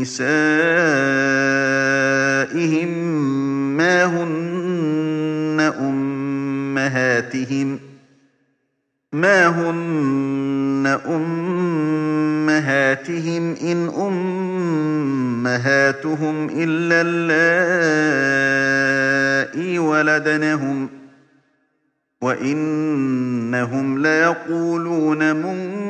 نسائهم ما هن أمهاتهم ما هن أمهاتهم إن أمهاتهم إلا اللائي ولدنهم ۖ وَإِنَّهُمْ لَيَقُولُونَ مُنكَرًا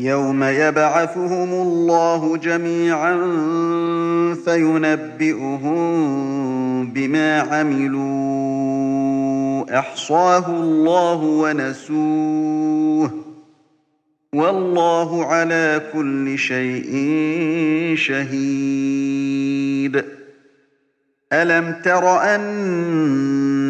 يوم يبعثهم الله جميعا فينبئهم بما عملوا أحصاه الله ونسوه. والله على كل شيء شهيد. ألم تر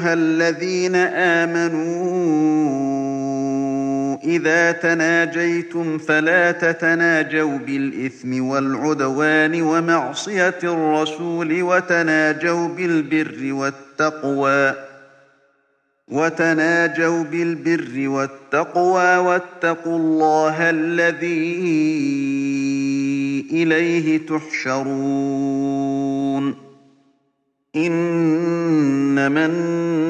أيها الذين آمنوا إذا تناجيتم فلا تتناجوا بالإثم والعدوان ومعصية الرسول وتناجوا بالبر والتقوى وتناجوا بالبر والتقوى واتقوا الله الذي إليه تحشرون إنما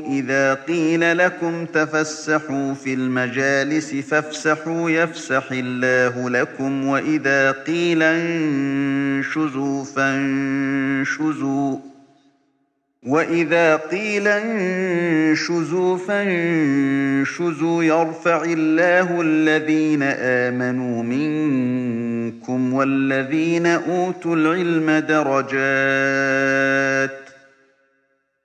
إذا قيل لكم تفسحوا في المجالس فافسحوا يفسح الله لكم وإذا قيل انشزوا فانشزوا وإذا قيل انشزوا فانشزوا يرفع الله الذين آمنوا منكم والذين أوتوا العلم درجات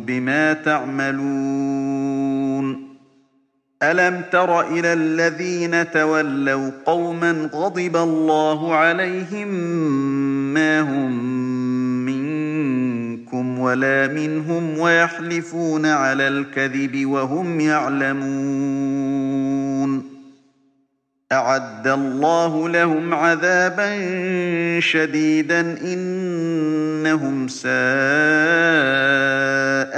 بما تعملون ألم تر إلى الذين تولوا قوما غضب الله عليهم ما هم منكم ولا منهم ويحلفون على الكذب وهم يعلمون أعد الله لهم عذابا شديدا إنهم ساء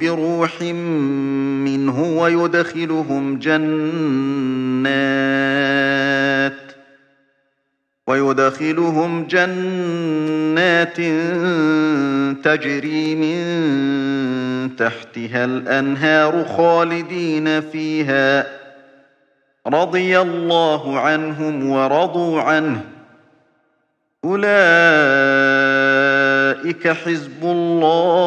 بروح منه ويدخلهم جنات ويدخلهم جنات تجري من تحتها الأنهار خالدين فيها رضي الله عنهم ورضوا عنه أولئك حزب الله